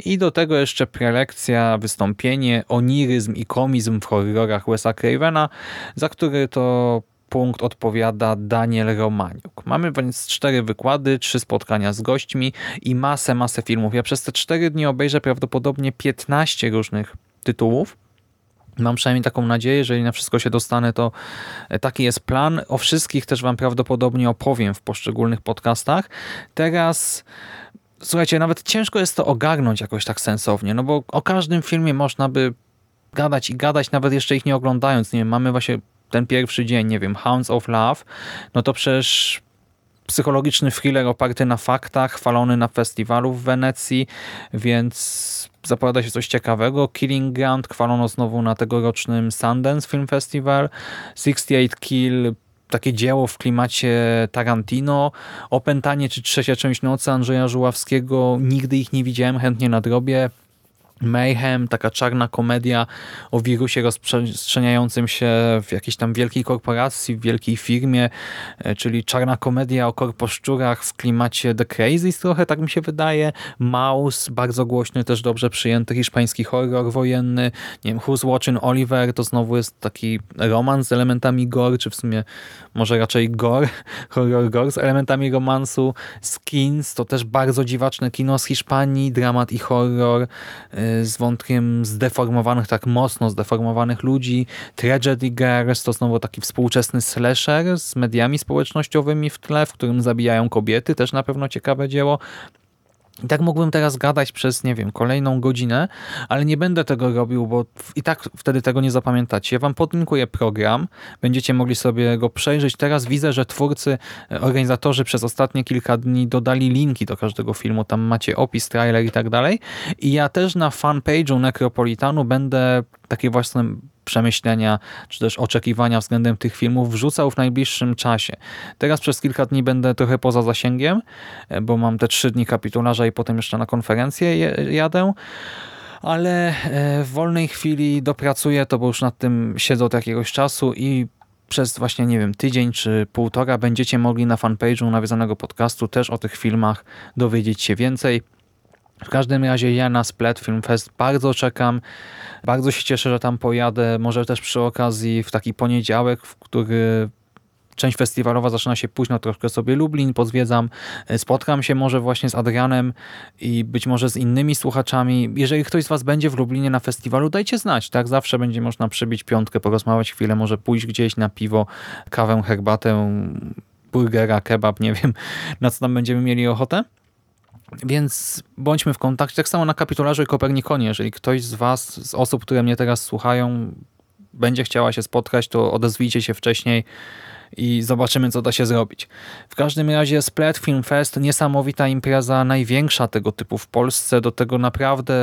I do tego jeszcze prelekcja, wystąpienie, oniryzm i komizm w horrorach Wesa Cravena, za który to punkt odpowiada Daniel Romaniuk. Mamy więc cztery wykłady, trzy spotkania z gośćmi i masę, masę filmów. Ja przez te cztery dni obejrzę prawdopodobnie 15 różnych tytułów. Mam przynajmniej taką nadzieję, jeżeli na wszystko się dostanę, to taki jest plan. O wszystkich też Wam prawdopodobnie opowiem w poszczególnych podcastach. Teraz słuchajcie, nawet ciężko jest to ogarnąć jakoś tak sensownie, no bo o każdym filmie można by gadać i gadać, nawet jeszcze ich nie oglądając. Nie wiem, mamy właśnie ten pierwszy dzień, nie wiem, Hounds of Love, no to przecież psychologiczny thriller oparty na faktach, chwalony na festiwalu w Wenecji, więc zapowiada się coś ciekawego. Killing Ground chwalono znowu na tegorocznym Sundance Film Festival. 68 Kill takie dzieło w klimacie Tarantino. Opętanie czy trzecia część nocy Andrzeja Żuławskiego. Nigdy ich nie widziałem, chętnie nadrobię. Mayhem, taka czarna komedia o wirusie rozprzestrzeniającym się w jakiejś tam wielkiej korporacji, w wielkiej firmie, e, czyli czarna komedia o korposzczurach w klimacie The Crazies trochę, tak mi się wydaje. Mouse, bardzo głośny, też dobrze przyjęty hiszpański horror wojenny. Nie wiem, Who's Watching Oliver, to znowu jest taki romans z elementami gore, czy w sumie może raczej gore, horror gore z elementami romansu. Skins, to też bardzo dziwaczne kino z Hiszpanii, dramat i horror e, z wątkiem zdeformowanych, tak mocno zdeformowanych ludzi. Tragedy Girls to znowu taki współczesny slasher z mediami społecznościowymi w tle, w którym zabijają kobiety, też na pewno ciekawe dzieło. I tak mógłbym teraz gadać przez, nie wiem, kolejną godzinę, ale nie będę tego robił, bo i tak wtedy tego nie zapamiętacie. Ja wam podlinkuję program, będziecie mogli sobie go przejrzeć. Teraz widzę, że twórcy, e, organizatorzy przez ostatnie kilka dni dodali linki do każdego filmu. Tam macie opis, trailer i tak dalej. I ja też na fanpage'u Necropolitanu będę takie właśnie przemyślenia, czy też oczekiwania względem tych filmów wrzucał w najbliższym czasie. Teraz przez kilka dni będę trochę poza zasięgiem, e, bo mam te trzy dni kapitularza i potem jeszcze na konferencję jadę ale e, w wolnej chwili dopracuję to, bo już nad tym siedzę od jakiegoś czasu i przez właśnie, nie wiem, tydzień czy półtora będziecie mogli na fanpage'u nawiązanego podcastu też o tych filmach dowiedzieć się więcej. W każdym razie ja na Splat Film Fest bardzo czekam. Bardzo się cieszę, że tam pojadę. Może też przy okazji w taki poniedziałek, w który część festiwalowa zaczyna się późno, troszkę sobie Lublin pozwiedzam, spotkam się może właśnie z Adrianem i być może z innymi słuchaczami. Jeżeli ktoś z Was będzie w Lublinie na festiwalu, dajcie znać, tak? Zawsze będzie można przybić piątkę, porozmawiać chwilę, może pójść gdzieś na piwo, kawę, herbatę, burgera, kebab, nie wiem, na co tam będziemy mieli ochotę. Więc bądźmy w kontakcie. Tak samo na kapitularzu i Kopernikonie. Jeżeli ktoś z Was, z osób, które mnie teraz słuchają, będzie chciała się spotkać, to odezwijcie się wcześniej i zobaczymy, co da się zrobić. W każdym razie Splat Film Fest, niesamowita impreza, największa tego typu w Polsce, do tego naprawdę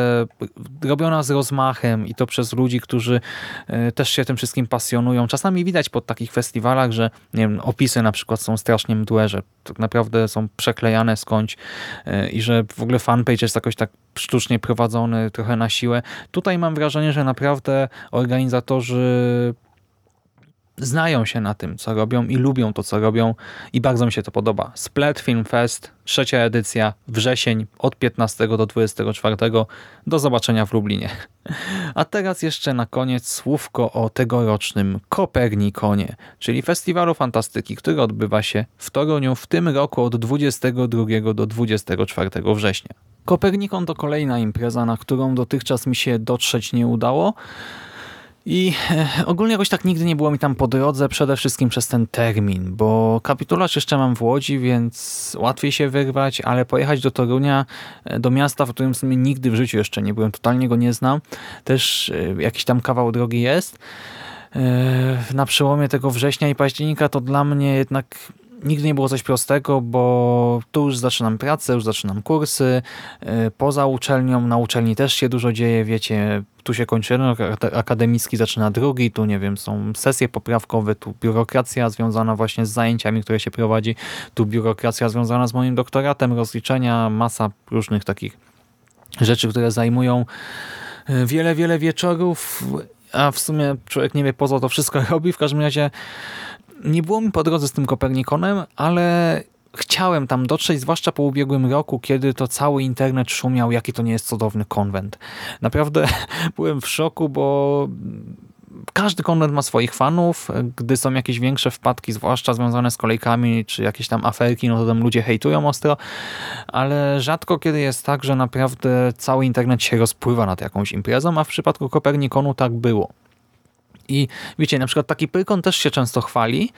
robiona z rozmachem i to przez ludzi, którzy e, też się tym wszystkim pasjonują. Czasami widać po takich festiwalach, że nie wiem, opisy na przykład są strasznie mdłe, że tak naprawdę są przeklejane skądś e, i że w ogóle fanpage jest jakoś tak sztucznie prowadzony, trochę na siłę. Tutaj mam wrażenie, że naprawdę organizatorzy znają się na tym, co robią i lubią to, co robią i bardzo mi się to podoba. Splat Film Fest, trzecia edycja, wrzesień od 15 do 24. Do zobaczenia w Lublinie. A teraz jeszcze na koniec słówko o tegorocznym Kopernikonie, czyli festiwalu fantastyki, który odbywa się w Toruniu w tym roku od 22 do 24 września. Kopernikon to kolejna impreza, na którą dotychczas mi się dotrzeć nie udało, i e, ogólnie jakoś tak nigdy nie było mi tam po drodze, przede wszystkim przez ten termin, bo kapitularz jeszcze mam w Łodzi, więc łatwiej się wyrwać, ale pojechać do Torunia, e, do miasta, w którym sobie nigdy w życiu jeszcze nie byłem, totalnie go nie znam, też e, jakiś tam kawał drogi jest. Na przełomie tego września i października to dla mnie jednak nigdy nie było coś prostego, bo tu już zaczynam pracę, już zaczynam kursy, y, poza uczelnią, na uczelni też się dużo dzieje, wiecie, tu się kończy rok akademicki, zaczyna drugi, tu nie wiem, są sesje poprawkowe, tu biurokracja związana właśnie z zajęciami, które się prowadzi, tu biurokracja związana z moim doktoratem, rozliczenia, masa różnych takich rzeczy, które zajmują y, wiele, wiele wieczorów, a w sumie człowiek nie wie po co to wszystko robi, w każdym razie nie było mi po drodze z tym Kopernikonem, ale chciałem tam dotrzeć, zwłaszcza po ubiegłym roku, kiedy to cały internet szumiał, jaki to nie jest cudowny konwent. Naprawdę byłem w szoku, bo każdy konwent ma swoich fanów. Gdy są jakieś większe wpadki, zwłaszcza związane z kolejkami, czy jakieś tam aferki, no to tam ludzie hejtują ostro, ale rzadko kiedy jest tak, że naprawdę cały internet się rozpływa nad jakąś imprezą, a w przypadku Kopernikonu tak było. I wiecie, na przykład taki Pyrkon też się często chwali,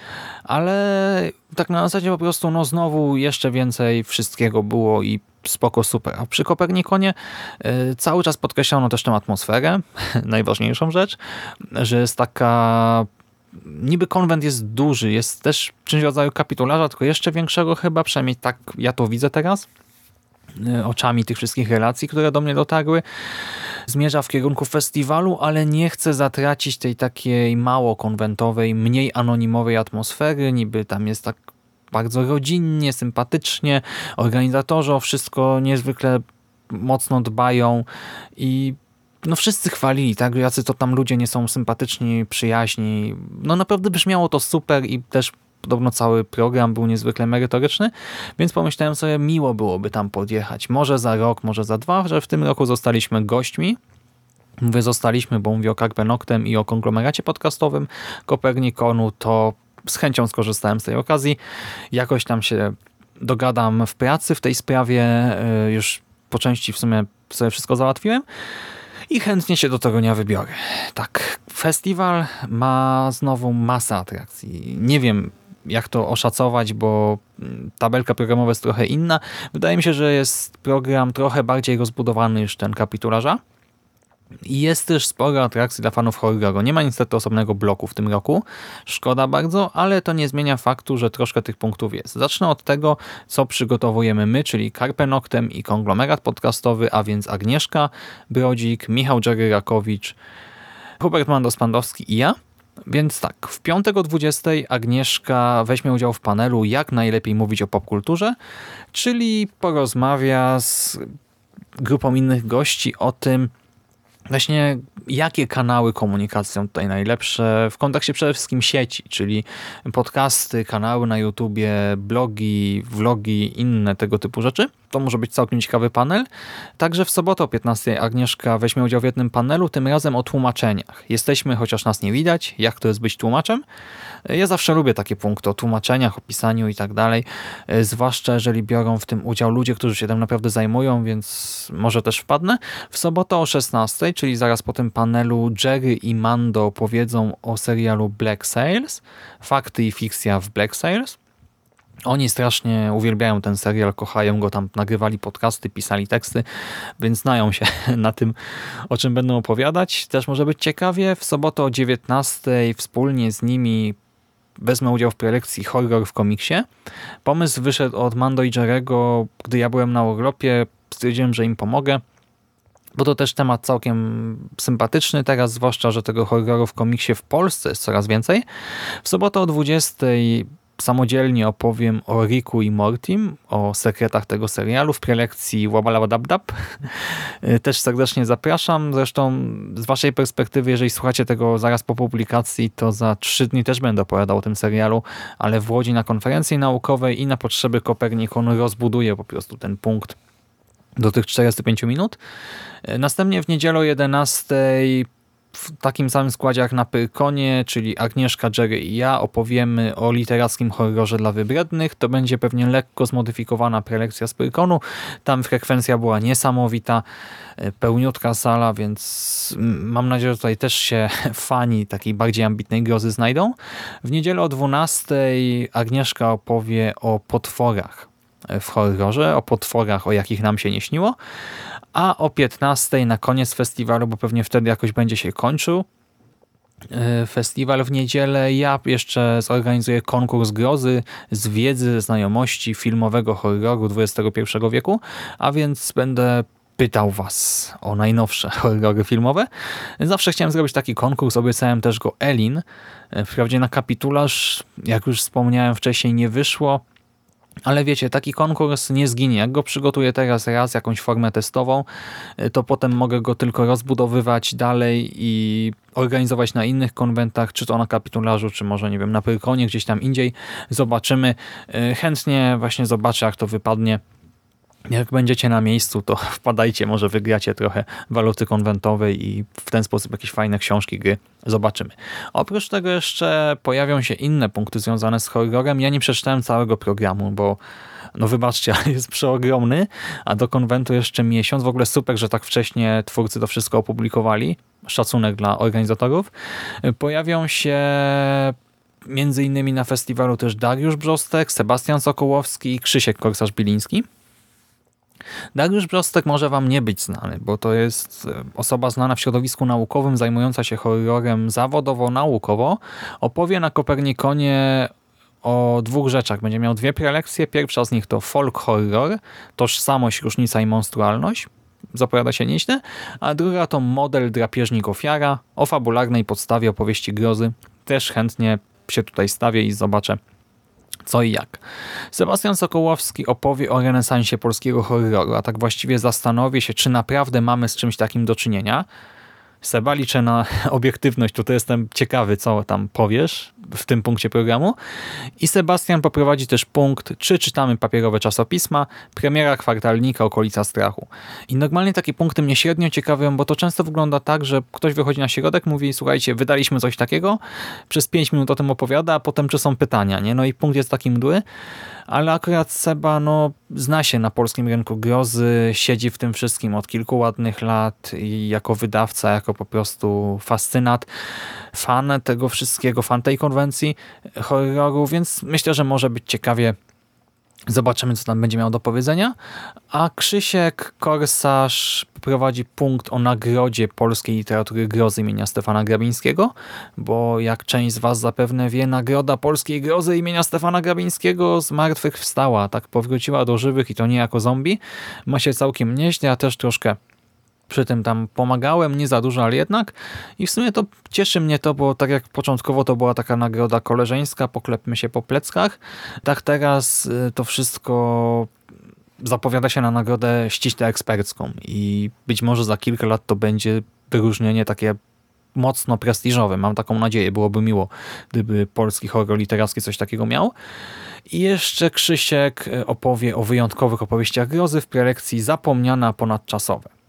ale tak na zasadzie po prostu no znowu jeszcze więcej wszystkiego było i spoko, super. A przy Kopernikonie y, cały czas podkreślano też tę atmosferę, najważniejszą rzecz, że jest taka niby konwent jest duży, jest też czymś w rodzaju kapitularza, tylko jeszcze większego chyba, przynajmniej tak ja to widzę teraz. Y, oczami tych wszystkich relacji, które do mnie dotarły. Zmierza w kierunku festiwalu, ale nie chce zatracić tej takiej mało konwentowej, mniej anonimowej atmosfery. Niby tam jest tak bardzo rodzinnie, sympatycznie. Organizatorzy o wszystko niezwykle mocno dbają i no wszyscy chwalili, tak, jacy to tam ludzie nie są sympatyczni, przyjaźni. No naprawdę brzmiało to super i też Podobno cały program był niezwykle merytoryczny, więc pomyślałem sobie, miło byłoby tam podjechać. Może za rok, może za dwa, że w tym roku zostaliśmy gośćmi. Mówię zostaliśmy, bo mówię o Carpenoktem i o konglomeracie podcastowym Kopernikonu, to z chęcią skorzystałem z tej okazji. Jakoś tam się dogadam w pracy w tej sprawie. E, już po części w sumie sobie wszystko załatwiłem i chętnie się do tego nie wybiorę. Tak, festiwal ma znowu masę atrakcji. Nie wiem, jak to oszacować, bo mm, tabelka programowa jest trochę inna. Wydaje mi się, że jest program trochę bardziej rozbudowany niż ten kapitularza. I jest też sporo atrakcji dla fanów horroru. Nie ma niestety osobnego bloku w tym roku. Szkoda bardzo, ale to nie zmienia faktu, że troszkę tych punktów jest. Zacznę od tego, co przygotowujemy my, czyli Carpe Noctem i konglomerat podcastowy, a więc Agnieszka Brodzik, Michał Dżery-Rakowicz, Hubert Mandos-Pandowski i ja. Więc tak, w piątek o 20 Agnieszka weźmie udział w panelu Jak najlepiej mówić o popkulturze, czyli porozmawia z grupą innych gości o tym, właśnie jakie kanały komunikacji są tutaj najlepsze w kontekście przede wszystkim sieci, czyli podcasty, kanały na YouTubie, blogi, vlogi, inne tego typu rzeczy. To może być całkiem ciekawy panel. Także w sobotę o 15 Agnieszka weźmie udział w jednym panelu, tym razem o tłumaczeniach. Jesteśmy, chociaż nas nie widać, jak to jest być tłumaczem. Ja zawsze lubię takie punkty o tłumaczeniach, o pisaniu i tak dalej, zwłaszcza jeżeli biorą w tym udział ludzie, którzy się tym naprawdę zajmują, więc może też wpadnę. W sobotę o 16, czyli zaraz po tym panelu Jerry i Mando opowiedzą o serialu Black Sails, fakty i fikcja w Black Sails. Oni strasznie uwielbiają ten serial, kochają go, tam nagrywali podcasty, pisali teksty, więc znają się na tym, o czym będą opowiadać. Też może być ciekawie. W sobotę o 19 wspólnie z nimi wezmę udział w prelekcji horror w komiksie. Pomysł wyszedł od Mando i Jerego, gdy ja byłem na urlopie, stwierdziłem, że im pomogę bo to też temat całkiem sympatyczny teraz, zwłaszcza, że tego horroru w komiksie w Polsce jest coraz więcej. W sobotę o 20 samodzielnie opowiem o Riku i Mortim, o sekretach tego serialu w prelekcji Wabalabadabdab. Też serdecznie zapraszam. Zresztą z waszej perspektywy, jeżeli słuchacie tego zaraz po publikacji, to za trzy dni też będę opowiadał o tym serialu, ale w Łodzi na konferencji naukowej i na potrzeby Kopernikon rozbuduję po prostu ten punkt do tych 45 minut. Następnie w niedzielę o 11 w takim samym składzie jak na Pyrkonie, czyli Agnieszka, Jerry i ja opowiemy o literackim horrorze dla wybrednych. To będzie pewnie lekko zmodyfikowana prelekcja z Pyrkonu. Tam frekwencja była niesamowita, e, pełniutka sala, więc mam nadzieję, że tutaj też się fani takiej bardziej ambitnej grozy znajdą. W niedzielę o 12 Agnieszka opowie o potworach w horrorze, o potworach, o jakich nam się nie śniło. A o 15 na koniec festiwalu, bo pewnie wtedy jakoś będzie się kończył, e, festiwal w niedzielę. Ja jeszcze zorganizuję konkurs grozy z wiedzy, znajomości filmowego horroru XXI wieku, a więc będę pytał Was o najnowsze horrory filmowe. Zawsze chciałem zrobić taki konkurs, obiecałem też go Elin. E, wprawdzie na kapitularz, jak już wspomniałem wcześniej, nie wyszło, ale wiecie, taki konkurs nie zginie. Jak go przygotuję teraz raz, jakąś formę testową, e, to potem mogę go tylko rozbudowywać dalej i organizować na innych konwentach, czy to na kapitularzu, czy może, nie wiem, na Pyrkonie, gdzieś tam indziej. Zobaczymy. E, chętnie właśnie zobaczę, jak to wypadnie jak będziecie na miejscu, to wpadajcie, może wygracie trochę waluty konwentowej i w ten sposób jakieś fajne książki, gry zobaczymy. Oprócz tego jeszcze pojawią się inne punkty związane z horrorem. Ja nie przeczytałem całego programu, bo no wybaczcie, ale jest przeogromny, a do konwentu jeszcze miesiąc. W ogóle super, że tak wcześnie twórcy to wszystko opublikowali. Szacunek dla organizatorów. Pojawią się między innymi na festiwalu też Dariusz Brzostek, Sebastian Sokołowski i Krzysiek Korsarz-Biliński. Dariusz Brostek może wam nie być znany, bo to jest e, osoba znana w środowisku naukowym, zajmująca się horrorem zawodowo-naukowo. Opowie na Kopernikonie o dwóch rzeczach. Będzie miał dwie prelekcje. Pierwsza z nich to folk horror, tożsamość, różnica i monstrualność. Zapowiada się nieźle. A druga to model drapieżnik ofiara o fabularnej podstawie opowieści grozy. Też chętnie się tutaj stawię i zobaczę co i jak. Sebastian Sokołowski opowie o renesansie polskiego horroru, a tak właściwie zastanowię się, czy naprawdę mamy z czymś takim do czynienia, Seba, liczę na obiektywność, tutaj jestem ciekawy, co tam powiesz w tym punkcie programu. I Sebastian poprowadzi też punkt, czy czytamy papierowe czasopisma, premiera kwartalnika Okolica Strachu. I normalnie takie punkty mnie średnio ciekawią, bo to często wygląda tak, że ktoś wychodzi na środek, mówi, słuchajcie, wydaliśmy coś takiego, przez 5 minut o tym opowiada, a potem czy są pytania, nie? No i punkt jest taki mdły ale akurat Seba no, zna się na polskim rynku grozy, siedzi w tym wszystkim od kilku ładnych lat i jako wydawca, jako po prostu fascynat, fan tego wszystkiego, fan tej konwencji horroru, więc myślę, że może być ciekawie Zobaczymy, co tam będzie miał do powiedzenia. A Krzysiek Korsarz prowadzi punkt o nagrodzie polskiej literatury grozy imienia Stefana Grabińskiego, bo jak część z Was zapewne wie, nagroda polskiej grozy imienia Stefana Grabińskiego z martwych wstała, tak powróciła do żywych i to nie jako zombie. Ma się całkiem nieźle, a też troszkę przy tym tam pomagałem, nie za dużo, ale jednak. I w sumie to cieszy mnie to, bo tak jak początkowo to była taka nagroda koleżeńska, poklepmy się po pleckach, tak teraz y, to wszystko zapowiada się na nagrodę ściśle ekspercką i być może za kilka lat to będzie wyróżnienie takie mocno prestiżowe. Mam taką nadzieję. Byłoby miło, gdyby polski horror literacki coś takiego miał. I jeszcze Krzysiek opowie o wyjątkowych opowieściach grozy w prelekcji Zapomniana ponadczasowe.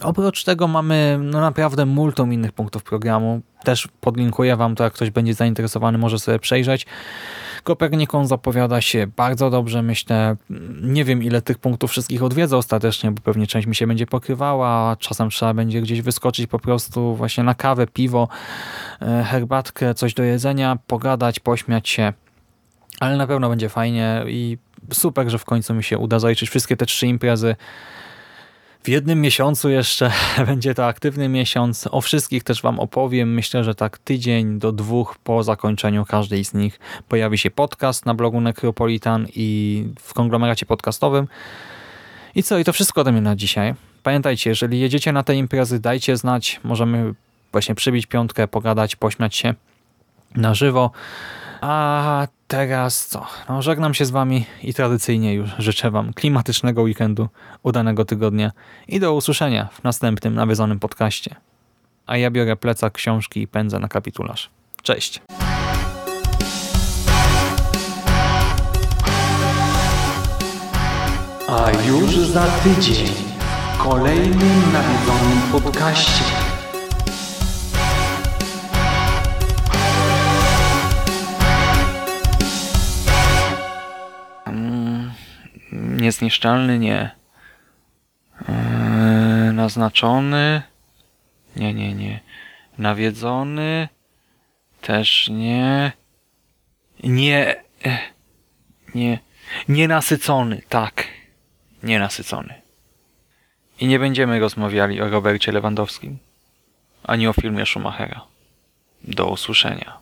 Oprócz tego mamy no naprawdę multum innych punktów programu. Też podlinkuję Wam to, jak ktoś będzie zainteresowany, może sobie przejrzeć. Kopernikon zapowiada się bardzo dobrze, myślę. Nie wiem, ile tych punktów wszystkich odwiedzę ostatecznie, bo pewnie część mi się będzie pokrywała. Czasem trzeba będzie gdzieś wyskoczyć po prostu właśnie na kawę, piwo, e, herbatkę, coś do jedzenia, pogadać, pośmiać się. Ale na pewno będzie fajnie i super, że w końcu mi się uda zaliczyć wszystkie te trzy imprezy w jednym miesiącu jeszcze będzie to aktywny miesiąc. O wszystkich też Wam opowiem. Myślę, że tak tydzień do dwóch po zakończeniu każdej z nich pojawi się podcast na blogu Necropolitan i w konglomeracie podcastowym. I co? I to wszystko ode mnie na dzisiaj. Pamiętajcie, jeżeli jedziecie na te imprezy, dajcie znać. Możemy właśnie przybić piątkę, pogadać, pośmiać się na żywo. A teraz co? No, żegnam się z Wami i tradycyjnie już życzę Wam klimatycznego weekendu, udanego tygodnia i do usłyszenia w następnym nawiedzonym podcaście. A ja biorę plecak, książki i pędzę na kapitularz. Cześć! A już za tydzień w kolejnym nawiedzonym podcaście. Niezniszczalny nie. Eee, naznaczony. Nie, nie, nie. Nawiedzony. Też nie. Nie. Nie. Nienasycony, tak. Nienasycony. I nie będziemy rozmawiali o Robercie Lewandowskim. Ani o filmie Schumachera. Do usłyszenia.